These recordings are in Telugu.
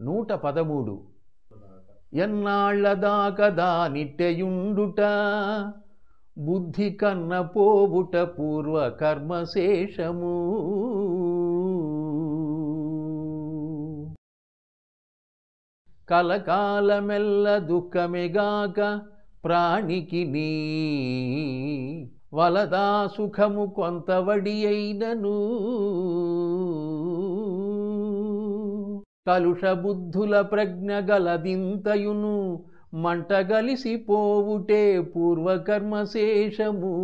నూట పదమూడు. ఎన్నాళ్ళదాకదా దానిట్టెయుండుట? బుద్ధి కన్న పోవుట పూర్వ కర్మశేషము కలకాలమెల్ల దుఃఖమెగాక ప్రాణికి నీ వలదా సుఖము కొంతవడి అయినను కలుషబుద్ధుల ప్రజ్ఞ గలదింతయును మంటగలిసిపోవుటే పూర్వకర్మశేషము.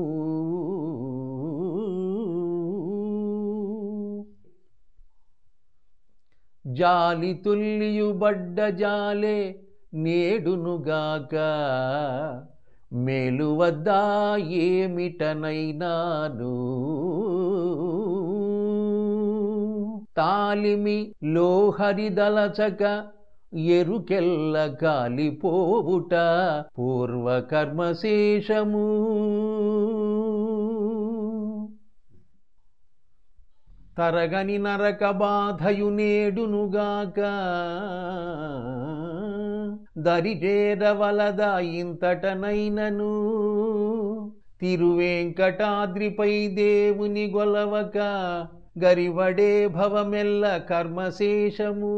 జాలి తుల్లియుబడ్డ జాలే నేడునుగాక మేలువద్దా ఏమిటనైనాను? తాలిమి లోహరిదలచక ఎరుకెల్ల కాలిపోవుట పూర్వకర్మశేషము. తరగని నరక బాధయు నేడునుగాక దరిచేరవలద ఇంతటనైనను. తిరువేంకటాద్రిపై దేవుని గొలవక గరివడే భవమెల్ల కర్మశేషము.